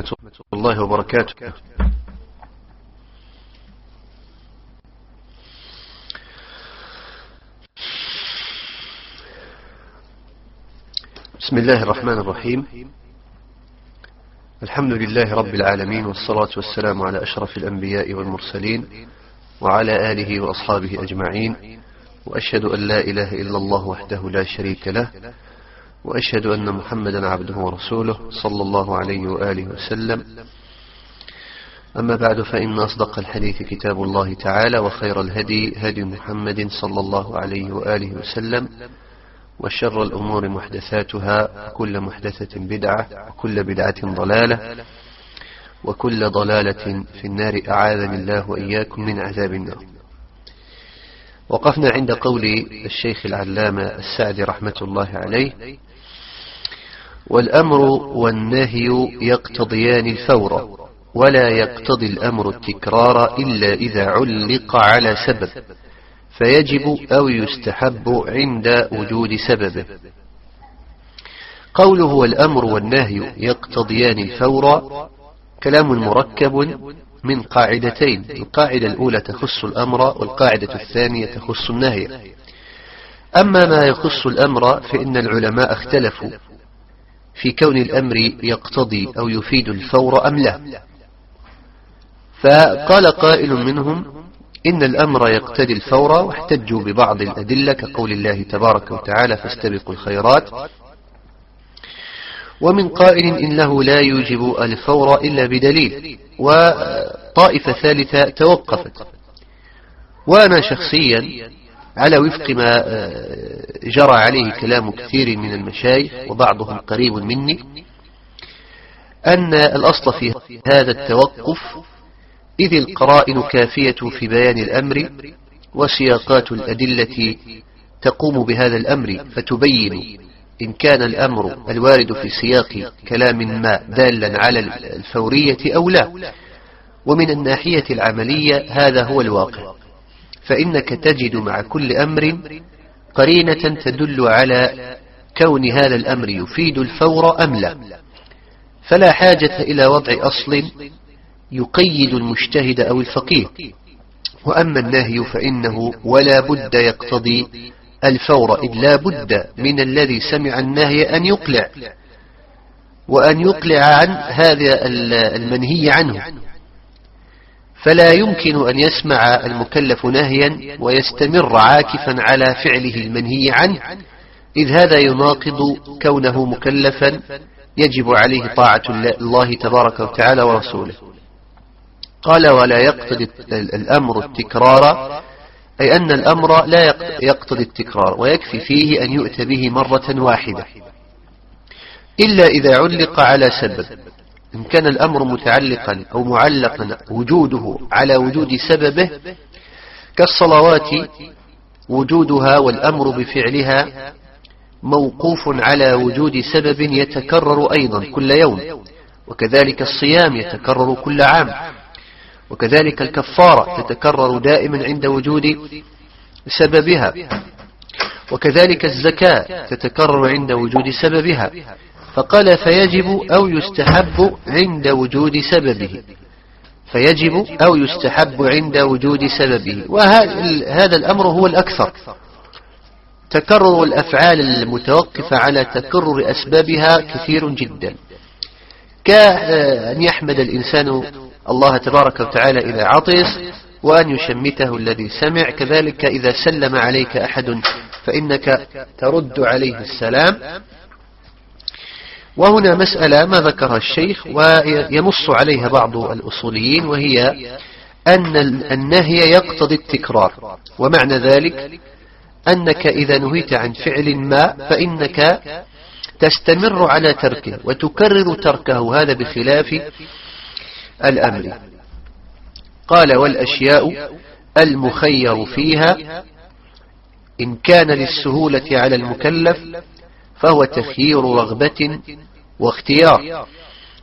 ورحمة الله وبركاته. بسم الله الرحمن الرحيم. الحمد لله رب العالمين والصلاة والسلام على أشرف الأنبياء والمرسلين وعلى آله وأصحابه أجمعين. وأشهد أن لا إله إلا الله وحده لا شريك له وأشهد أن محمدا عبده ورسوله صلى الله عليه وآله وسلم. أما بعد فإن أصدق الحديث كتاب الله تعالى وخير الهدي هدي محمد صلى الله عليه وآله وسلم وشر الأمور محدثاتها وكل محدثة بدعة وكل بدعة ضلالة وكل ضلالة في النار. أعاذني الله وإياكم من عذاب النار. وقفنا عند قول الشيخ العلامة السعدي رحمة الله عليه والأمر والنهي يقتضيان الفور ولا يقتضي الأمر التكرار إلا إذا علق على سبب فيجب أو يستحب عند وجود سببه قوله والأمر والنهي يقتضيان الفور كلام مركب من قاعدتين القاعدة الأولى تخص الأمر والقاعدة الثانية تخص النهي. أما ما يخص الأمر فإن العلماء اختلفوا في كون الأمر يقتضي أو يفيد الفور أم لا. فقال قائل منهم إن الأمر يقتضي الفور واحتجوا ببعض الأدلة كقول الله تبارك وتعالى فاستبقوا الخيرات. ومن قائل إنه لا يوجب الفور إلا بدليل وطائفة ثالثة توقفت. وأنا شخصيا على وفق ما جرى عليه كلام كثير من المشايخ وبعضهم قريب مني أن الأصل في هذا التوقف إذ القرائن كافية في بيان الأمر وسياقات الأدلة تقوم بهذا الأمر فتبين إن كان الأمر الوارد في سياق كلام ما دالا على الفورية أو لا. ومن الناحية العملية هذا هو الواقع. فإنك تجد مع كل أمر قرينة تدل على كون هذا الأمر يفيد الفور أم لا. فلا حاجة إلى وضع أصل يقيد المجتهد أو الفقيه. وأما النهي فإنه ولا بد يقتضي الفور إذ لا بد من الذي سمع النهي أن يقلع وأن يقلع عن هذا المنهي عنه. فلا يمكن أن يسمع المكلف نهيا ويستمر عاكفا على فعله المنهي عنه إذ هذا يناقض كونه مكلفا يجب عليه طاعة الله تبارك وتعالى ورسوله. قال ولا يقتضي الأمر التكرار أي أن الأمر لا يقتضي التكرار ويكفي فيه أن يؤتى به مرة واحدة. إلا إذا علق على سبب. إن كان الأمر متعلقا أو معلقا وجوده على وجود سببه كالصلوات وجودها والأمر بفعلها موقوف على وجود سبب يتكرر أيضا كل يوم وكذلك الصيام يتكرر كل عام وكذلك الكفارة تتكرر دائما عند وجود سببها وكذلك الزكاة تتكرر عند وجود سببها. فقال فيجب أو يستحب عند وجود سببه. فيجب أو يستحب عند وجود سببه. وهذا الأمر هو الأكثر. تكرر الأفعال المتوقفة على تكرر أسبابها كثير جدا. كأن يحمد الإنسان الله تبارك وتعالى إذا عطس وأن يشمته الذي سمع. كذلك إذا سلم عليك أحد فإنك ترد عليه السلام. وهنا مسألة ما ذكرها الشيخ وينص عليها بعض الأصوليين وهي أن النهي يقتضي التكرار. ومعنى ذلك أنك إذا نهيت عن فعل ما فإنك تستمر على تركه وتكرر تركه هذا بخلاف الأمر. قال والأشياء المخير فيها إن كان للسهولة على المكلف فهو تخيير رغبة واختيار.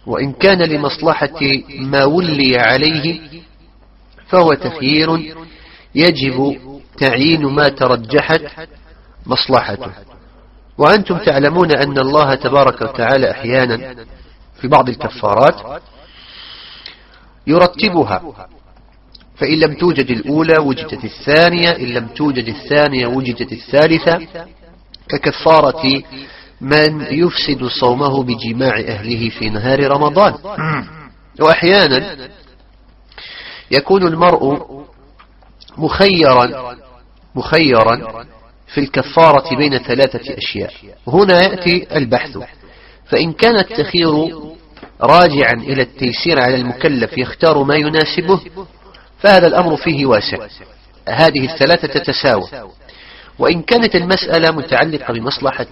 وإن كان لمصلحة ما ولي عليه فهو تخيير يجب تعيين ما ترجحت مصلحته. وأنتم تعلمون أن الله تبارك وتعالى أحيانا في بعض الكفارات يرتبها. فإن لم توجد الأولى وجدت الثانية إن لم توجد الثانية وجدت الثالثة ككفارة من يفسد صومه بجماع أهله في نهار رمضان. وأحيانا يكون المرء مخيرا مخيرا في الكفارة بين ثلاثة أشياء. هنا يأتي البحث. فإن كان التخير راجعا إلى التيسير على المكلف يختار ما يناسبه فهذا الأمر فيه واسع. هذه الثلاثة تتساوى. وإن كانت المسألة متعلقة بمصلحة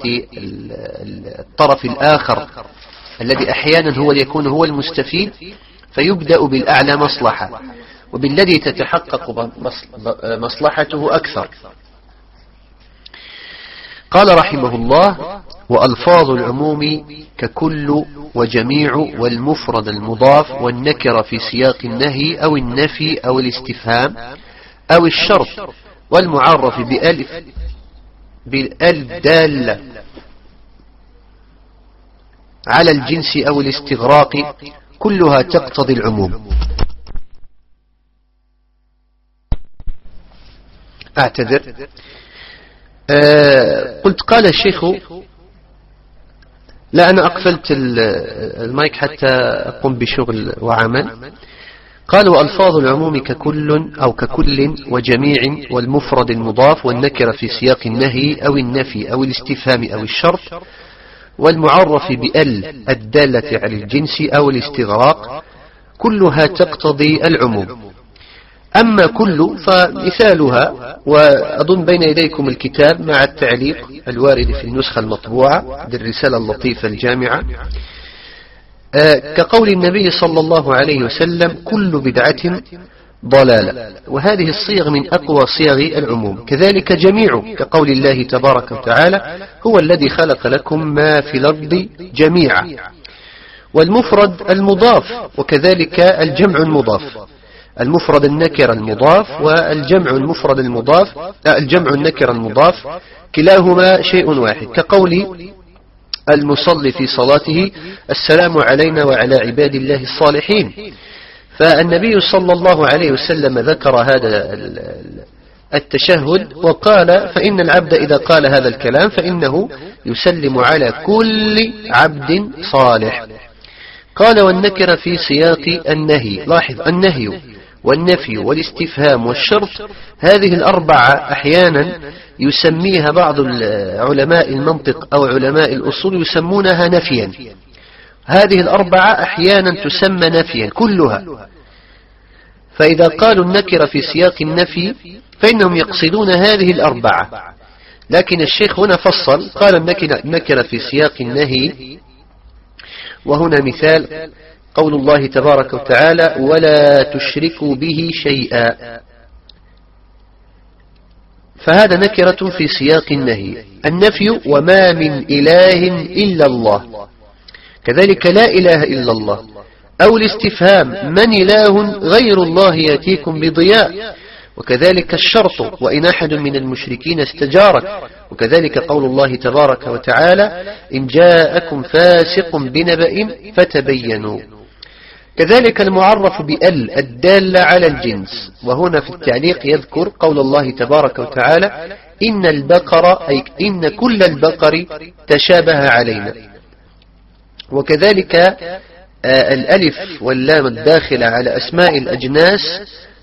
الطرف الآخر الذي أحيانا هو يكون هو المستفيد فيبدأ بالأعلى مصلحة وبالذي تتحقق مصلحته أكثر. قال رحمه الله وألفاظ العموم ككل وجميع والمفرد المضاف والنكر في سياق النهي أو النفي أو الاستفهام أو الشرط والمعرف بألف بالألف دالة على الجنس أو الاستغراق كلها تقتضي العموم. أعتذر. آه قلت قال الشيخ لا أنا أقفلت المايك حتى أقوم بشغل وعمل. قال وألفاظ العموم ككل أو ككل وجميع والمفرد المضاف والنكر في سياق النهي أو النفي أو الاستفهام أو الشرط والمعرف بأل الدالة على الجنس أو الاستغراق كلها تقتضي العموم. أما كل فمثالها وأظن بين يديكم الكتاب مع التعليق الوارد في النسخة المطبوعة للرسالة اللطيفة الجامعة. كقول النبي صلى الله عليه وسلم كل بدعة ضلالة. وهذه الصيغ من أقوى صيغ العموم. كذلك جميع كقول الله تبارك وتعالى هو الذي خلق لكم ما في الأرض جميعا. والمفرد المضاف وكذلك الجمع المضاف. المفرد النكر المضاف والجمع المفرد المضاف آه، الجمع النكر المضاف كلاهما شيء واحد. كقول المصلي في صلاته السلام علينا وعلى عباد الله الصالحين. فالنبي صلى الله عليه وسلم ذكر هذا التشهد وقال فإن العبد إذا قال هذا الكلام فإنه يسلم على كل عبد صالح. قال والنكر في سياق النهي. لاحظ النهي. والنفي والاستفهام والشرط. هذه الأربعة أحيانا يسميها بعض علماء المنطق أو علماء الأصول يسمونها نفيا. هذه الأربعة أحيانا تسمى نفيا كلها. فإذا قالوا النكر في سياق النفي فإنهم يقصدون هذه الأربعة. لكن الشيخ هنا فصل قال النكر في سياق النهي. وهنا مثال. قول الله تبارك وتعالى ولا تشركوا به شيئا. فهذا نكرة في سياق النهي. النفي وما من إله إلا الله. كذلك لا إله إلا الله. أو الاستفهام من إله غير الله يأتيكم بضياء. وكذلك الشرط وإن أحد من المشركين استجارك. وكذلك قول الله تبارك وتعالى إن جاءكم فاسق بنبأ فتبينوا. كذلك المعرف بأل الدالة على الجنس. وهنا في التعليق يذكر قول الله تبارك وتعالى إن البقر أي إن كل البقر تشابه علينا. وكذلك آه، الألف واللام الداخلة على أسماء الأجناس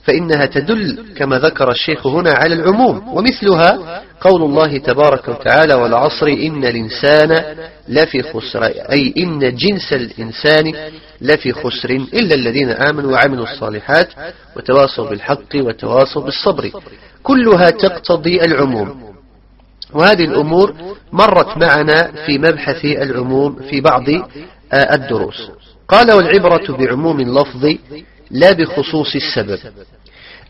فإنها تدل كما ذكر الشيخ هنا على العموم ومثلها قول الله تبارك وتعالى والعصر إن الإنسان لفي خسر أي إن جنس الإنسان لفي خسر إلا الذين آمنوا وعملوا الصالحات وتواصوا بالحق وتواصوا بالصبر. كلها تقتضي العموم. وهذه الأمور مرت معنا في مبحث العموم في بعض آه، الدروس. قال والعبرة بعموم اللفظ لا بخصوص السبب.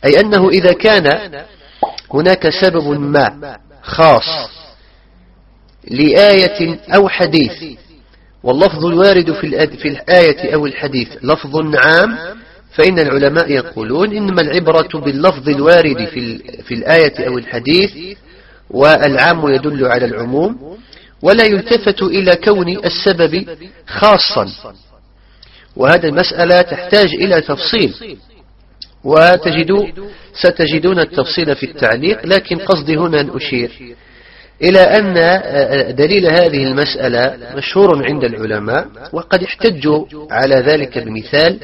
أي أنه إذا كان هناك سبب ما خاص لآية أو حديث واللفظ الوارد في الآية أو الحديث لفظ عام فإن العلماء يقولون إنما العبرة باللفظ الوارد في, في الآية أو الحديث والعام يدل على العموم ولا يلتفت إلى كون السبب خاصا. وهذه المسألة تحتاج إلى تفصيل. وتجدوا ستجدون التفصيل في التعليق لكن قصدي هنا أن أشير إلى أن دليل هذه المسألة مشهور عند العلماء وقد احتجوا على ذلك بمثال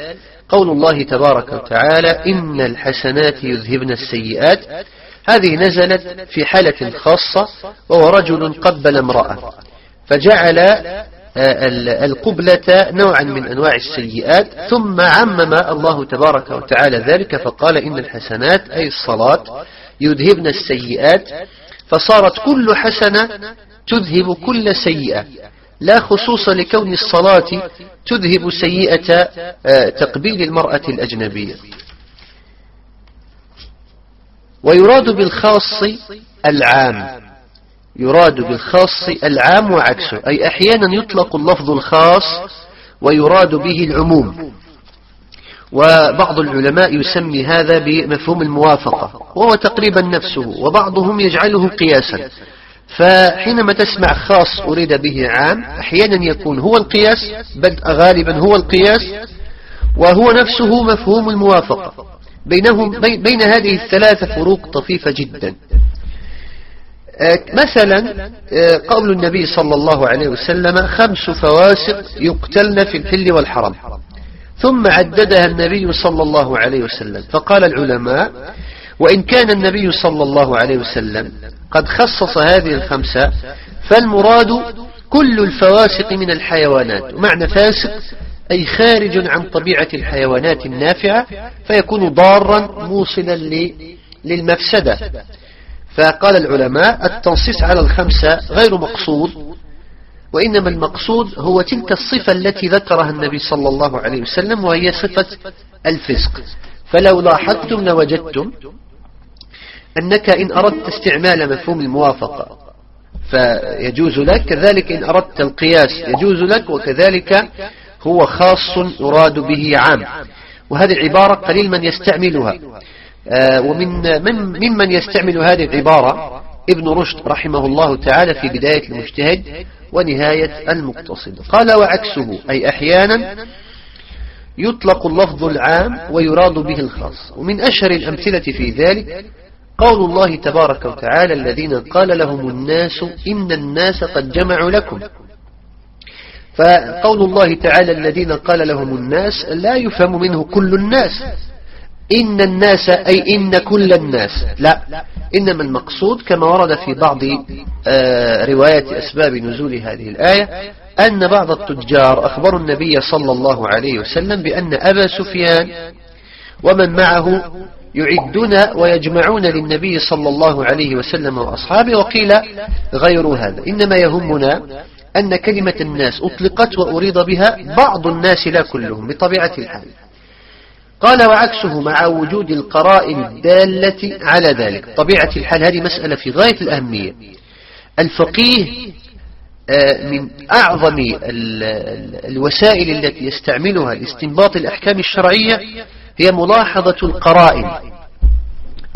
قول الله تبارك وتعالى إن الحسنات يذهبن السيئات هذه نزلت في حالة خاصة وهو رجل قبل امرأة فجعل القبلة نوعا من أنواع السيئات ثم عمم الله تبارك وتعالى ذلك فقال إن الحسنات أي الصلاة يذهبن السيئات فصارت كل حسنة تذهب كل سيئة. لا خصوص لكون الصلاة تذهب سيئة آه، تقبيل المرأة الأجنبية. ويراد بالخاص العام. يراد بالخاص العام وعكسه أي أحيانا يطلق اللفظ الخاص ويراد به العموم. وبعض العلماء يسمي هذا بمفهوم الموافقة وهو تقريبا نفسه وبعضهم يجعله قياسا. فحينما تسمع خاص أريد به عام أحيانا يكون هو القياس بل غالبا هو القياس وهو نفسه مفهوم الموافقة. بينهم بين هذه الثلاثة فروق طفيفة جدا. مثلا آه، قول النبي صلى الله عليه وسلم خمس فواسق يقتلن في الحل والحرم. ثم عددها النبي صلى الله عليه وسلم. فقال العلماء وإن كان النبي صلى الله عليه وسلم قد خصص هذه الخمسة فالمراد كل الفواسق من الحيوانات. ومعنى فاسق أي خارج عن طبيعة الحيوانات النافعة فيكون ضارا موصلا للمفسدة. فقال العلماء التنصيص على الخمسة غير مقصود وإنما المقصود هو تلك الصفة التي ذكرها النبي صلى الله عليه وسلم وهي صفة الفسق. فلو لاحظتم لوجدتم أنك إن أردت استعمال مفهوم الموافقة فيجوز لك كذلك إن أردت القياس يجوز لك وكذلك هو خاص يراد به عام. وهذه العبارة قليل من يستعملها. ومن من ممن يستعمل هذه العبارة ابن رشد رحمه الله تعالى في بداية المجتهد ونهاية المقتصد. قال وعكسه أي أحيانا يطلق اللفظ العام ويراد به الخاص. ومن أشهر الأمثلة في ذلك قول الله تبارك وتعالى الذين قال لهم الناس إن الناس قد جمعوا لكم. فقول الله تعالى الذين قال لهم الناس لا يفهم منه كل الناس. إن الناس أي إن كل الناس لا إنما المقصود كما ورد في بعض آه، روايات أسباب نزول هذه الآية أن بعض التجار أخبروا النبي صلى الله عليه وسلم بأن أبا سفيان ومن معه يعدون ويجمعون للنبي صلى الله عليه وسلم وأصحابه وقيل غير هذا. إنما يهمنا أن كلمة الناس أطلقت وأريد بها بعض الناس لا كلهم بطبيعة الحال. قال وعكسه مع وجود القرائن الدالة على ذلك. طبيعة الحال هذه مسألة في غاية الأهمية. الفقيه آه، من أعظم الوسائل التي يستعملها لاستنباط الأحكام الشرعية هي ملاحظة القرائن.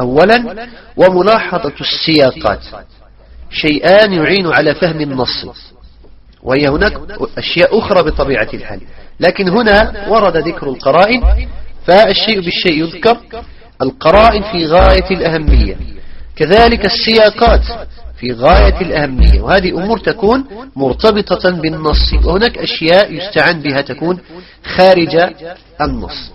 أولا وملاحظة السياقات. شيئان يعين على فهم النص. وهي هناك أشياء أخرى بطبيعة الحال. لكن هنا ورد ذكر القرائن فالشيء بالشيء يذكر القرائن في غاية الأهمية. كذلك السياقات في غاية الأهمية. وهذه أمور تكون مرتبطة بالنص. وهناك أشياء يستعان بها تكون خارج النص.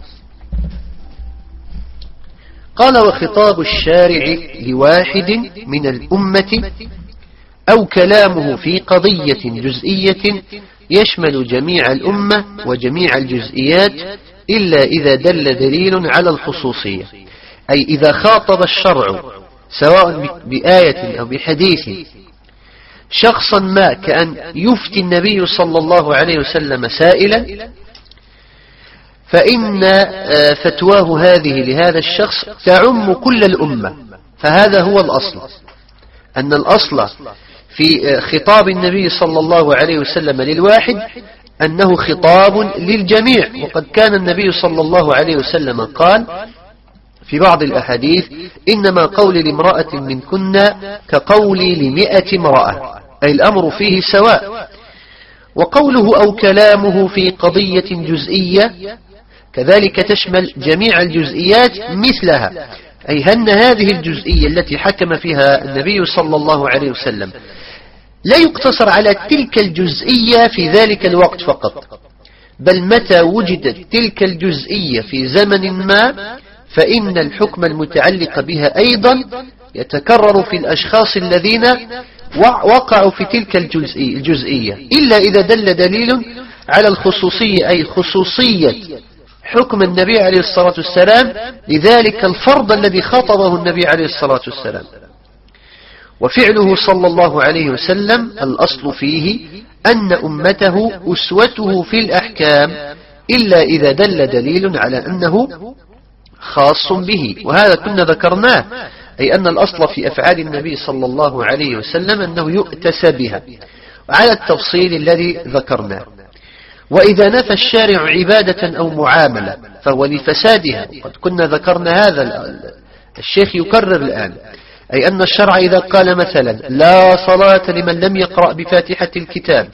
قال وخطاب الشارع لواحد من الأمة أو كلامه في قضية جزئية يشمل جميع الأمة وجميع الجزئيات إلا إذا دل دليل على الخصوصية. أي إذا خاطب الشرع سواء بآية أو بحديث شخصا ما كأن يفتي النبي صلى الله عليه وسلم سائلا فإن آه، فتواه هذه لهذا الشخص تعم كل الأمة. فهذا هو الأصل. أن الأصل في آه، خطاب النبي صلى الله عليه وسلم للواحد أنه خطاب للجميع. وقد كان النبي صلى الله عليه وسلم قال في بعض الأحاديث إنما قولي لامرأة من كنا كقولي لمئة امرأة. أي الأمر فيه سواء. وقوله أو كلامه في قضية جزئية كذلك تشمل جميع الجزئيات مثلها. أي أن هذه الجزئية التي حكم فيها النبي صلى الله عليه وسلم. لا يقتصر على تلك الجزئية في ذلك الوقت فقط بل متى وجدت تلك الجزئية في زمن ما فإن الحكم المتعلق بها أيضا يتكرر في الأشخاص الذين وقعوا في تلك الجزئية. إلا إذا دل دليل على الخصوصية أي خصوصية حكم النبي عليه الصلاة والسلام لذلك الفرض الذي خطبه النبي عليه الصلاة والسلام. وفعله صلى الله عليه وسلم الأصل فيه أن أمته أسوته في الأحكام إلا إذا دل دليل على أنه خاص به. وهذا كنا ذكرناه أي أن الأصل في أفعال النبي صلى الله عليه وسلم أنه يؤتس بها. على التفصيل الذي ذكرناه. وإذا نفى الشارع عبادة أو معاملة فهو لفسادها. قد كنا ذكرنا هذا الشيخ يكرر الآن. أي أن الشرع إذا قال مثلا لا صلاة لمن لم يقرأ بفاتحة الكتاب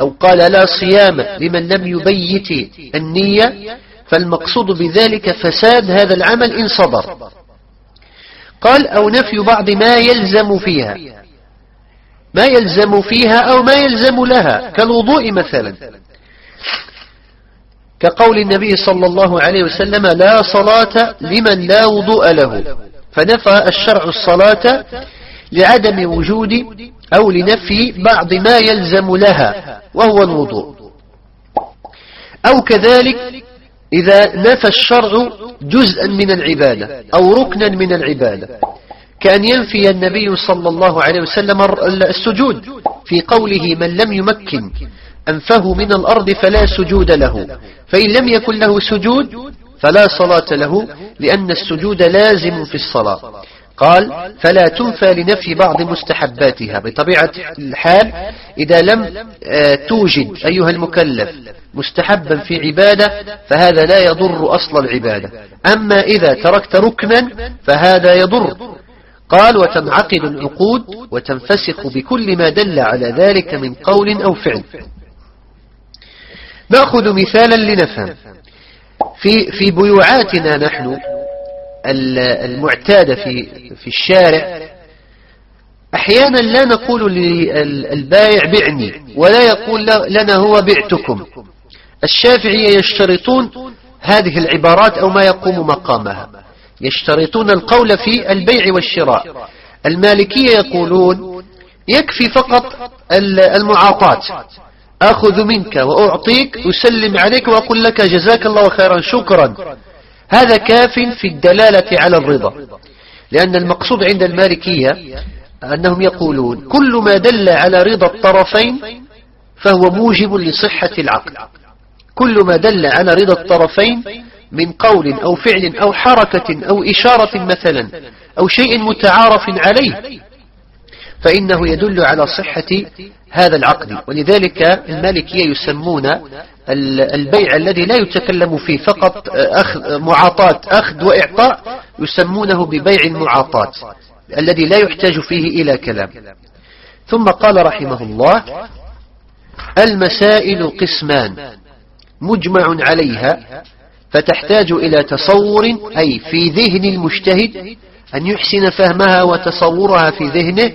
أو قال لا صيام لمن لم يبيت النية فالمقصود بذلك فساد هذا العمل إن صدر. قال أو نفي بعض ما يلزم فيها. ما يلزم فيها أو ما يلزم لها كالوضوء مثلا. كقول النبي صلى الله عليه وسلم لا صلاة لمن لا وضوء له. فنفى الشرع الصلاة لعدم وجود أو لنفي بعض ما يلزم لها وهو الوضوء. أو كذلك إذا نفى الشرع جزءا من العبادة أو ركنا من العبادة كأن ينفي النبي صلى الله عليه وسلم السجود في قوله من لم يمكن أنفه من الأرض فلا سجود له فإن لم يكن له سجود فلا صلاة له لأن السجود لازم في الصلاة. قال فلا تنفى لنفي بعض مستحباتها. بطبيعة الحال إذا لم آه، توجد أيها المكلف مستحبا في عبادة فهذا لا يضر أصل العبادة. أما إذا تركت ركنا فهذا يضر. قال وتنعقد العقود وتنفسخ بكل ما دل على ذلك من قول أو فعل. نأخذ مثالا لنفهم. في في بيوعاتنا نحن المعتادة في في الشارع أحيانا لا نقول للبائع بعني ولا يقول لنا هو بعتكم. الشافعية يشترطون هذه العبارات أو ما يقوم مقامها. يشترطون القول في البيع والشراء. المالكية يقولون يكفي فقط المعاطاة. أخذ منك وأعطيك أسلم عليك وأقول لك جزاك الله خيرا شكرا. هذا كاف في الدلالة على الرضا. لأن المقصود عند المالكية أنهم يقولون كل ما دل على رضا الطرفين فهو موجب لصحة العقد كل ما دل على رضا الطرفين من قول أو فعل أو حركة أو إشارة مثلا أو شيء متعارف عليه فإنه يدل على صحة هذا العقد. ولذلك المالكية يسمون البيع الذي لا يتكلم فيه فقط أخذ معاطاة أخذ وإعطاء يسمونه ببيع المعاطاة الذي لا يحتاج فيه إلى كلام. ثم قال رحمه الله المسائل قسمان مجمع عليها فتحتاج إلى تصور أي في ذهن المجتهد أن يحسن فهمها وتصورها في ذهنه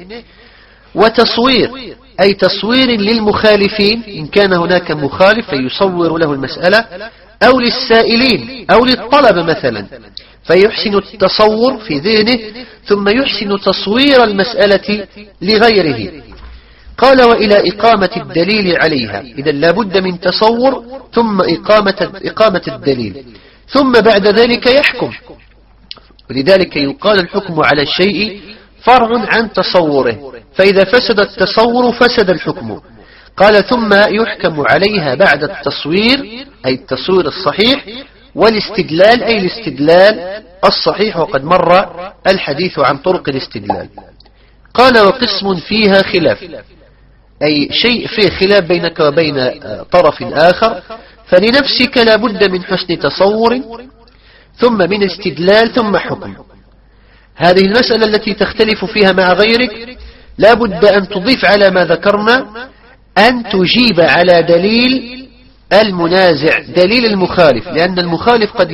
وتصوير أي تصوير للمخالفين إن كان هناك مخالف فيصور له المسألة أو للسائلين أو للطلب مثلا. فيحسن التصور في ذهنه ثم يحسن تصوير المسألة لغيره. قال وإلى إقامة الدليل عليها. إذا لابد من تصور ثم إقامة, إقامة الدليل. ثم بعد ذلك يحكم. ولذلك يقال الحكم على الشيء فرع عن تصوره. فإذا فسد التصور فسد الحكم. قال ثم يحكم عليها بعد التصوير أي التصوير الصحيح والاستدلال أي الاستدلال الصحيح. وقد مر الحديث عن طرق الاستدلال. قال وقسم فيها خلاف. أي شيء فيه خلاف بينك وبين طرف آخر فلنفسك لا بد من حسن تصور ثم من استدلال ثم حكم. هذه المسألة التي تختلف فيها مع غيرك لا بد أن تضيف على ما ذكرنا أن تجيب على دليل المنازع دليل المخالف لأن المخالف قد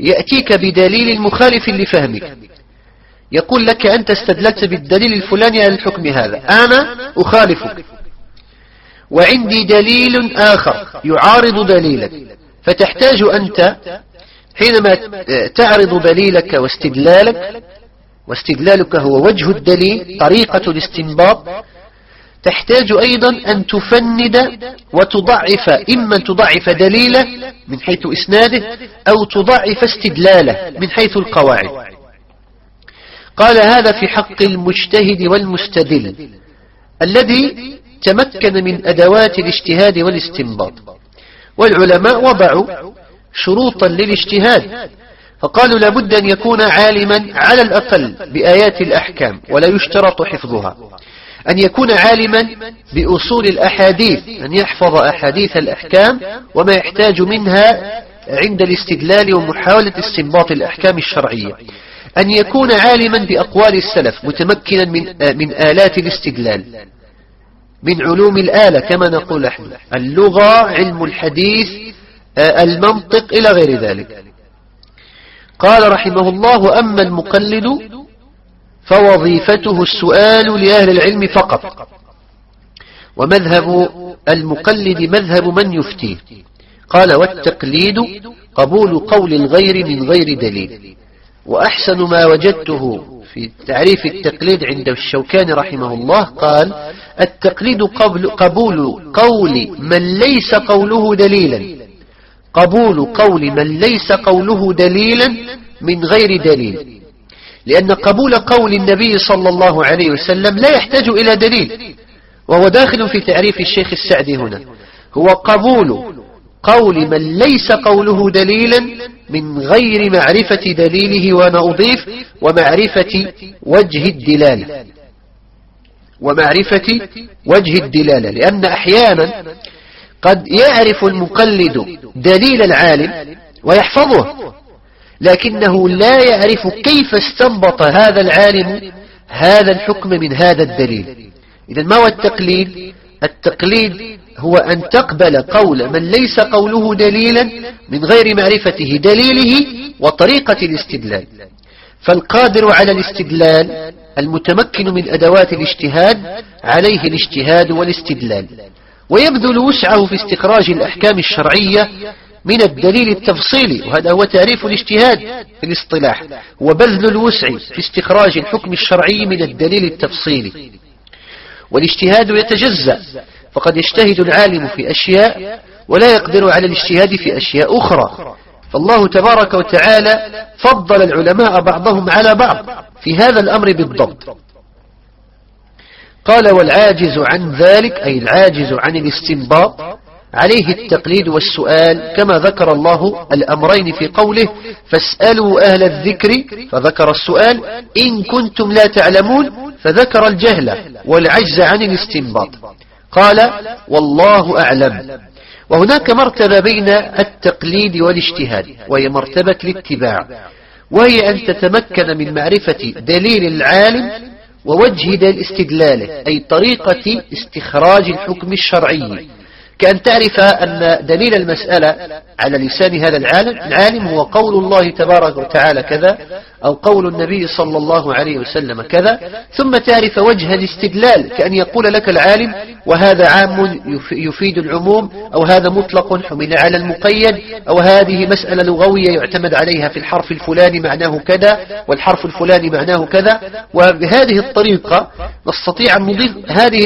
يأتيك بدليل المخالف لفهمك يقول لك أنت استدلت بالدليل الفلاني على الحكم هذا. أنا أخالفك. وعندي دليل آخر يعارض دليلك. فتحتاج أنت حينما تعرض دليلك واستدلالك واستدلالك هو وجه الدليل طريقة الاستنباط. تحتاج أيضا أن تفند وتضعف إما أن تضعف دليله من حيث إسناده أو تضعف استدلاله من حيث القواعد. قال هذا في حق المجتهد والمستدل الذي تمكن من أدوات الاجتهاد والاستنباط. والعلماء وضعوا شروطا للاجتهاد فقالوا لابد أن يكون عالما على الأقل بآيات الأحكام ولا يشترط حفظها. أن يكون عالما بأصول الأحاديث أن يحفظ أحاديث الأحكام وما يحتاج منها عند الاستدلال ومحاولة استنباط الأحكام الشرعية. أن يكون عالما بأقوال السلف متمكنا من, من آلات الاستدلال. من علوم الآلة كما نقول نحن اللغة علم الحديث المنطق إلى غير ذلك. قال رحمه الله أما المقلد فوظيفته السؤال لأهل العلم فقط. ومذهب المقلد مذهب من يفتيه قال والتقليد قبول قول الغير من غير دليل. وأحسن ما وجدته في تعريف التقليد عند الشوكان رحمه الله قال التقليد قبل قبول قول من ليس قوله دليلا. قبول قول من ليس قوله دليلا من غير دليل. لأن قبول قول النبي صلى الله عليه وسلم لا يحتاج إلى دليل. وهو داخل في تعريف الشيخ السعدي هنا. هو قبول قول من ليس قوله دليلا من غير معرفة دليله وأنا أضيف ومعرفة وجه الدلالة ومعرفة وجه الدلالة لأن أحيانا قد يعرف المقلد دليل العالم ويحفظه لكنه لا يعرف كيف استنبط هذا العالم هذا الحكم من هذا الدليل. إذا ما هو التقليد؟ التقليد هو أن تقبل قول من ليس قوله دليلا من غير معرفته دليله وطريقة الاستدلال. فالقادر على الاستدلال المتمكن من أدوات الاجتهاد عليه الاجتهاد والاستدلال. ويبذل وسعه في استخراج الأحكام الشرعية من الدليل التفصيلي وهذا هو تعريف الاجتهاد في الاصطلاح وبذل الوسع في استخراج الحكم الشرعي من الدليل التفصيلي. والاجتهاد يتجزأ فقد يجتهد العالم في أشياء ولا يقدر على الاجتهاد في أشياء أخرى. فالله تبارك وتعالى فضل العلماء بعضهم على بعض في هذا الأمر بالضبط. قال والعاجز عن ذلك أي العاجز عن الاستنباط عليه التقليد والسؤال كما ذكر الله الأمرين في قوله فاسألوا أهل الذكر فذكر السؤال إن كنتم لا تعلمون فذكر الجهل والعجز عن الاستنباط. قال والله أعلم. وهناك مرتبة بين التقليد والاجتهاد وهي مرتبة الاتباع وهي أن تتمكن من معرفة دليل العالم ووجه الاستدلال أي طريقة استخراج الحكم الشرعي. كأن تعرف أن دليل المسألة على لسان هذا العالم العالم هو قول الله تبارك وتعالى كذا أو قول النبي صلى الله عليه وسلم كذا ثم تعرف وجه الاستدلال كأن يقول لك العالم وهذا عام يفيد العموم أو هذا مطلق حمل على المقيد أو هذه مسألة لغوية يعتمد عليها في الحرف الفلاني معناه كذا والحرف الفلاني معناه كذا. وبهذه الطريقة نستطيع أن نضيف هذه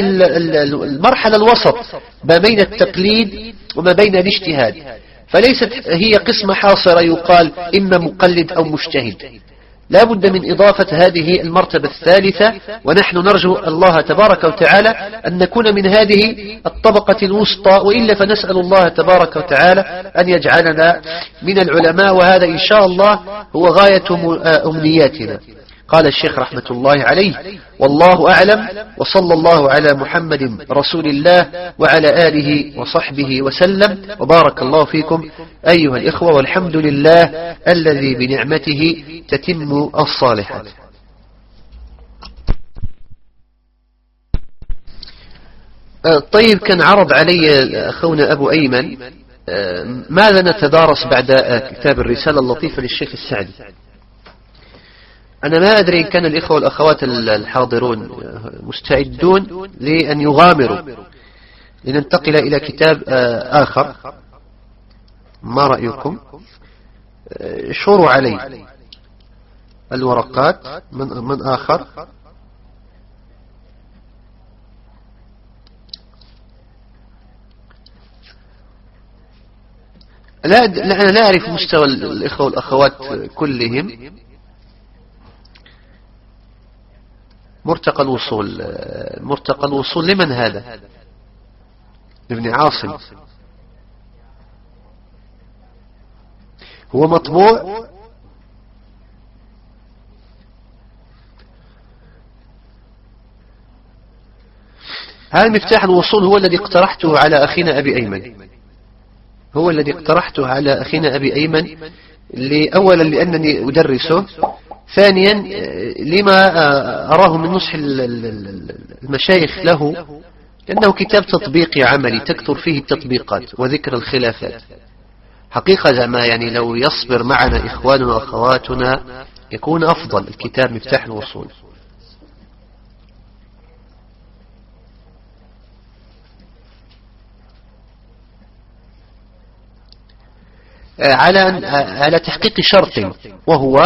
المرحلة الوسط ما بين التقليد وما بين الاجتهاد. فليست هي قسمة حاصرة يقال إما مقلد أو مجتهد. لا بد من إضافة هذه المرتبة الثالثة ونحن نرجو الله تبارك وتعالى أن نكون من هذه الطبقة الوسطى وإلا فنسأل الله تبارك وتعالى أن يجعلنا من العلماء وهذا إن شاء الله هو غاية أمنياتنا. قال الشيخ رحمة الله عليه والله أعلم وصلى الله على محمد رسول الله وعلى آله وصحبه وسلم وبارك الله فيكم أيها الإخوة والحمد لله الذي بنعمته تتم الصالحات. آه، طيب كان عرض علي أخونا أبو أيمن آه، ماذا نتدارس بعد كتاب الرسالة اللطيفة للشيخ السعدي؟ أنا ما أدري إن كان الإخوة والأخوات الحاضرون مستعدون لأن يغامروا. لننتقل إلى كتاب آخر. ما رأيكم؟ شوروا علي. الورقات. من, من آخر؟ لا أنا لا أعرف مستوى الإخوة والأخوات كلهم. مرتقى الوصول مرتقى الوصول لمن هذا؟ ابن عاصم. هو مطبوع؟ هذا مفتاح الوصول هو الذي اقترحته على أخينا أبي أيمن. هو الذي اقترحته على أخينا أبي أيمن أولا لأنني أدرسه ثانيا لما أراه من نصح المشايخ له لأنه كتاب تطبيقي عملي تكثر فيه التطبيقات وذكر الخلافات. حقيقة زعما يعني لو يصبر معنا إخواننا وأخواتنا يكون أفضل. الكتاب مفتاح الوصول. على على تحقيق شرط وهو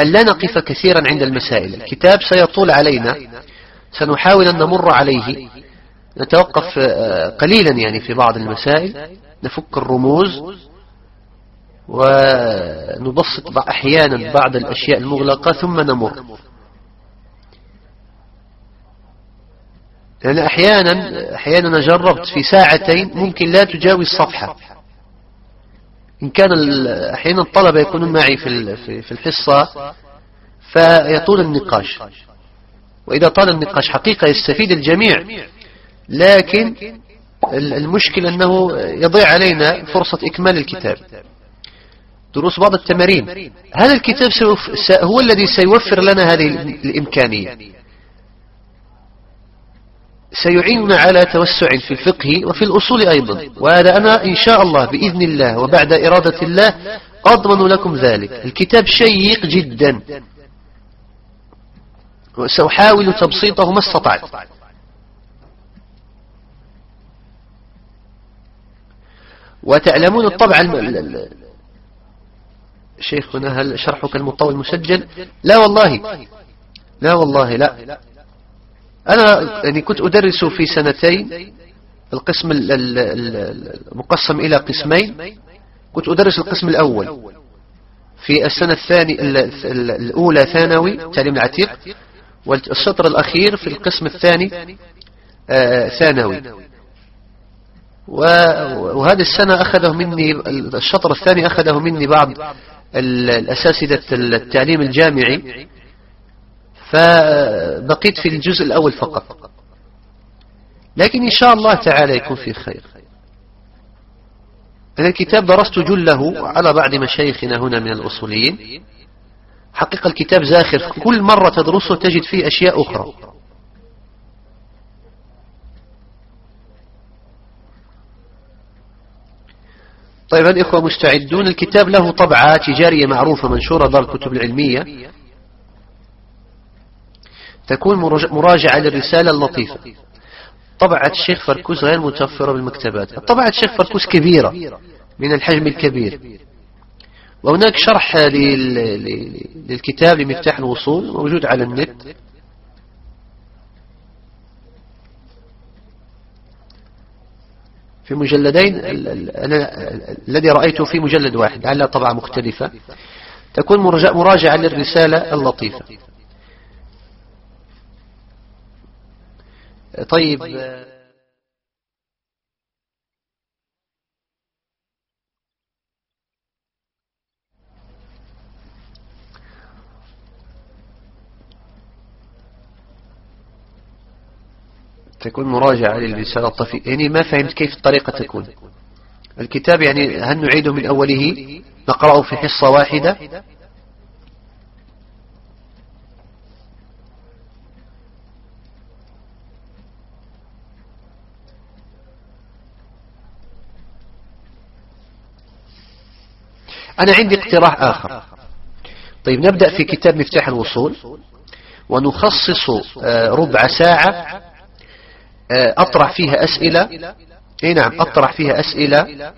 أن لا نقف كثيرا عند المسائل. الكتاب سيطول علينا. سنحاول أن نمر عليه. نتوقف قليلا يعني في بعض المسائل. نفك الرموز. ونبسط أحيانا بعض الأشياء المغلقة ثم نمر. لأن أحيانا أحيانا جربت في ساعتين ممكن لا تجاوز صفحة إن كان أحيانا الطلبة يكونون معي في في الحصة فيطول النقاش. وإذا طال النقاش حقيقة يستفيد الجميع. لكن المشكلة أنه يضيع علينا فرصة إكمال الكتاب. دروس بعض التمارين. هذا الكتاب هو الذي سيوفر لنا هذه الإمكانية؟ سيعيننا على توسع في الفقه وفي الأصول أيضا. وهذا أنا إن شاء الله بإذن الله وبعد إرادة الله أضمن لكم ذلك. الكتاب شيق جدا. وسأحاول تبسيطه ما استطعت. وتعلمون الطبع شيخنا هل شرحك المطول مسجل؟ لا والله. لا والله لا. أنا يعني كنت أدرس في سنتين القسم المقسم إلى قسمين. كنت أدرس القسم الأول. في السنة الثانية الأولى ثانوي تعليم العتيق والسطر الأخير في القسم الثاني آه، ثانوي. وهذه السنة أخذه مني الشطر الثاني أخذه مني بعض الأساسدة التعليم الجامعي. فبقيت في الجزء الأول فقط. لكن إن شاء الله تعالى يكون في خير. أنا الكتاب درست جله على بعض مشايخنا هنا من الأصوليين. حقيقة الكتاب زاخر. كل مرة تدرسه تجد فيه أشياء أخرى. طيب الإخوة مستعدون؟ الكتاب له طبعة تجارية معروفة منشورة دار الكتب العلمية. تكون مراجعة للرسالة اللطيفة. طبعة الشيخ فركوس غير متوفرة بالمكتبات. طبعة الشيخ فركوس كبيرة من الحجم الكبير. وهناك شرح للكتاب لمفتاح الوصول موجود على النت. في مجلدين الذي رأيته في مجلد واحد على طبعة مختلفة. تكون مراجعة للرسالة اللطيفة. طيب تكون مراجعة للرسالة الطفي يعني ما فهمت كيف الطريقة تكون؟ الكتاب يعني هل نعيده من أوله؟ نقرأه في حصة واحدة؟ أنا عندي اقتراح آخر. طيب نبدأ في كتاب مفتاح الوصول ونخصص آه، ربع ساعة آه، أطرح فيها أسئلة. إي نعم أطرح فيها أسئلة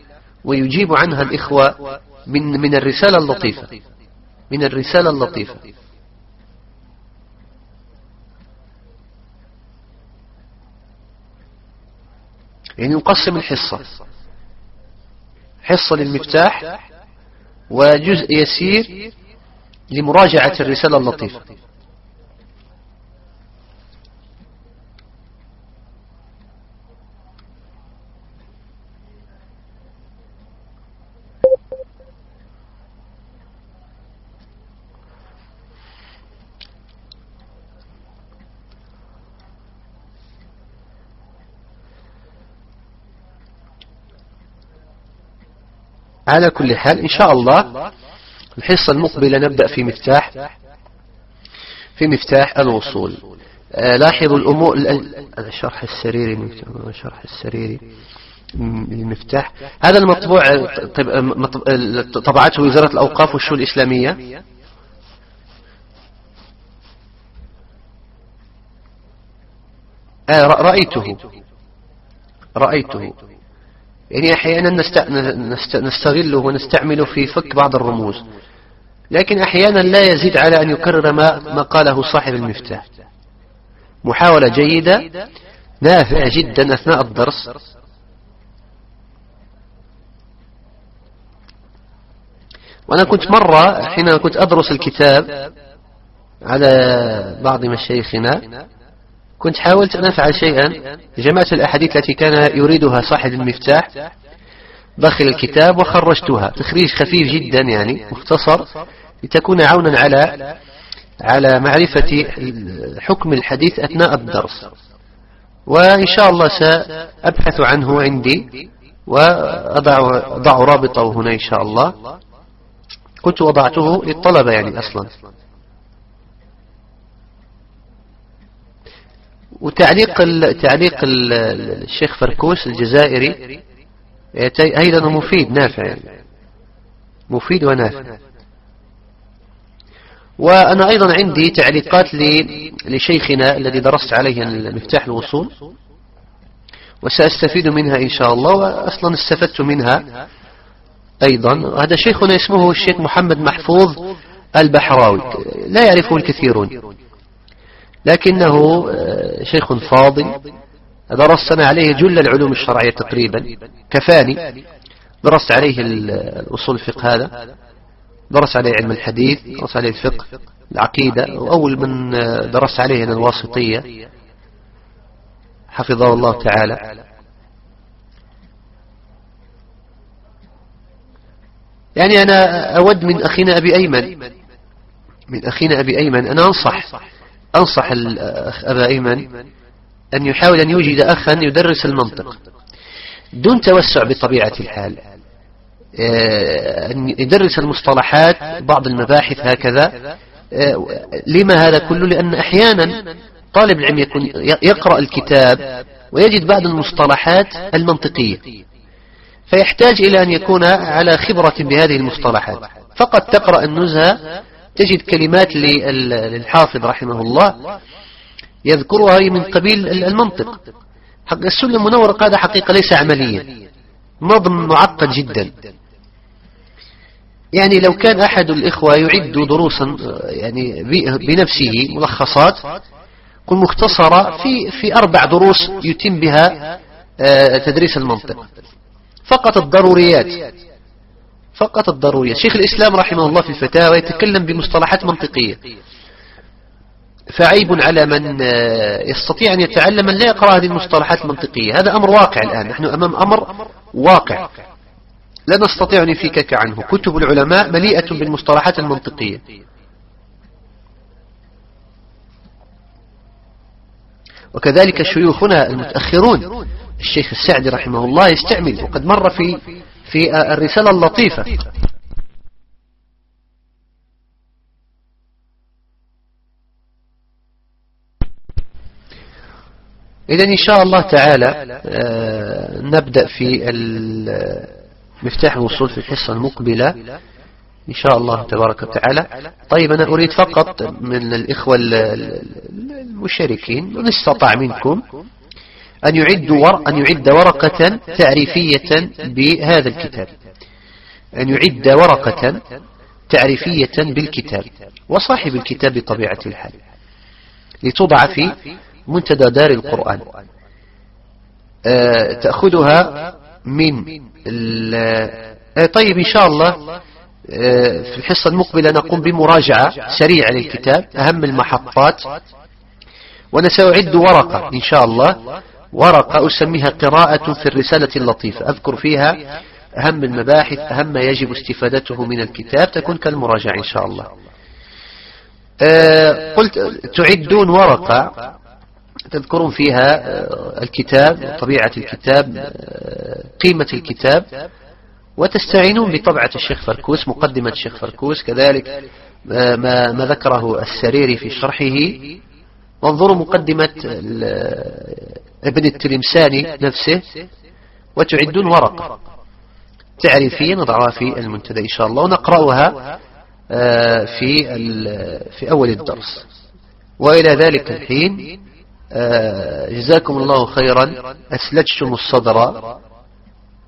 ويجيب عنها الإخوة من من الرسالة اللطيفة. من الرسالة اللطيفة. يعني نقسم الحصة. حصة للمفتاح وجزء يسير لمراجعة الرسالة اللطيفة. على كل حال إن شاء الله الحصة المقبلة نبدأ في مفتاح في مفتاح الوصول. آه، لاحظوا الأمور الشرح السريري الشرح السريري المفتاح. هذا المطبوع طبعته وزارة الأوقاف والشؤون الإسلامية. آه رأيته. رأيته. يعني أحيانا نستغله ونستعمله في فك بعض الرموز. لكن أحيانا لا يزيد على أن يكرر ما, ما قاله صاحب المفتاح. محاولة جيدة نافعة جدا أثناء الدرس. وأنا كنت مرة حين كنت أدرس الكتاب على بعض مشايخنا كنت حاولت أن أفعل شيئا جمعت الأحاديث التي كان يريدها صاحب المفتاح داخل الكتاب وخرجتها. تخريج خفيف جدا يعني مختصر لتكون عونا على على معرفة حكم الحديث أثناء الدرس. وإن شاء الله سأبحث عنه عندي وأضع أضع رابطه هنا إن شاء الله. كنت وضعته للطلبة يعني أصلا. وتعليق تعليق الشيخ فركوس الجزائري أيضا مفيد نافع يعني. مفيد ونافع. وأنا أيضا عندي تعليقات لشيخنا الذي درست عليه مفتاح الوصول وسأستفيد منها إن شاء الله وأصلا استفدت منها أيضا. هذا شيخنا اسمه الشيخ محمد محفوظ البحراوي لا يعرفه الكثيرون لكنه آه، شيخ فاضل درست عليه جل العلوم الشرعية تقريبا كفاني. درست عليه الأصول الفقه هذا. درس عليه علم الحديث درس عليه الفقه العقيدة وأول من آه، درس عليه الواسطية. حفظه الله تعالى. يعني أنا أود من أخينا أبي أيمن من أخينا أبي أيمن أنا أنصح أنصح الأخ أبا أيمن أن يحاول أن يوجد أخا يدرس المنطق دون توسع بطبيعة الحال. آه، أن يدرس المصطلحات بعض المباحث هكذا. آه، لما هذا كله؟ لأن أحيانا طالب العلم يكون يقرأ الكتاب ويجد بعض المصطلحات المنطقية. فيحتاج إلى أن يكون على خبرة بهذه المصطلحات. فقط تقرأ النزهة تجد كلمات للحافظ رحمه الله يذكرها من قبيل المنطق. السنة المنورة هذا حقيقة ليس عمليا نظم معقد جدا. يعني لو كان أحد الإخوة يعد دروسا يعني بنفسه ملخصات كن مختصرة في في أربع دروس يتم بها آه، تدريس المنطق. فقط الضروريات. فقط الضروريات. شيخ الإسلام رحمه الله في الفتاوى يتكلم بمصطلحات منطقية. فعيب على من آه، يستطيع أن يتعلم من لا يقرأ هذه المصطلحات المنطقية. هذا أمر واقع الآن. نحن أمام أمر واقع. لا نستطيع أن نفكك عنه. كتب العلماء مليئة بالمصطلحات المنطقية. وكذلك شيوخنا المتأخرون. الشيخ السعدي رحمه الله يستعمل وقد مر في في الرسالة اللطيفة. إذا إن شاء الله تعالى آه، نبدأ في مفتاح الوصول في الحصة المقبلة. إن شاء الله تبارك وتعالى. طيب أنا أريد فقط من الإخوة المشاركين من منكم أن يعد, ور أن يعد ورقة تعريفية بهذا الكتاب. أن يعد ورقة تعريفية بالكتاب وصاحب الكتاب بطبيعة الحال. لتوضع في منتدى دار القرآن. آه، تأخذها من آه، طيب إن شاء الله آه، في الحصة المقبلة نقوم بمراجعة سريعة للكتاب أهم المحطات. ونسأعد ورقة إن شاء الله. ورقة أسميها قراءة في الرسالة اللطيفة. أذكر فيها أهم المباحث أهم ما يجب استفادته من الكتاب. تكون كالمراجعة إن شاء الله. آه، قلت تعدون ورقة. تذكرون فيها آه، الكتاب طبيعة الكتاب آه، قيمة الكتاب. وتستعينون بطبعة الشيخ فركوس مقدمة الشيخ فركوس. كذلك ما, ما ذكره السريري في شرحه. وانظروا مقدمة ابن التلمساني نفسه وتعدون ورقة تعريفية نضعها في المنتدى إن شاء الله ونقرأها آه، في في أول الدرس. وإلى ذلك الحين آه، جزاكم الله خيرا. أسلجتم الصدر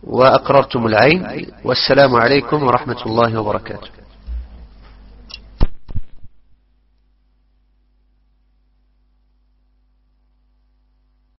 وأقررتم العين. والسلام عليكم ورحمة الله وبركاته.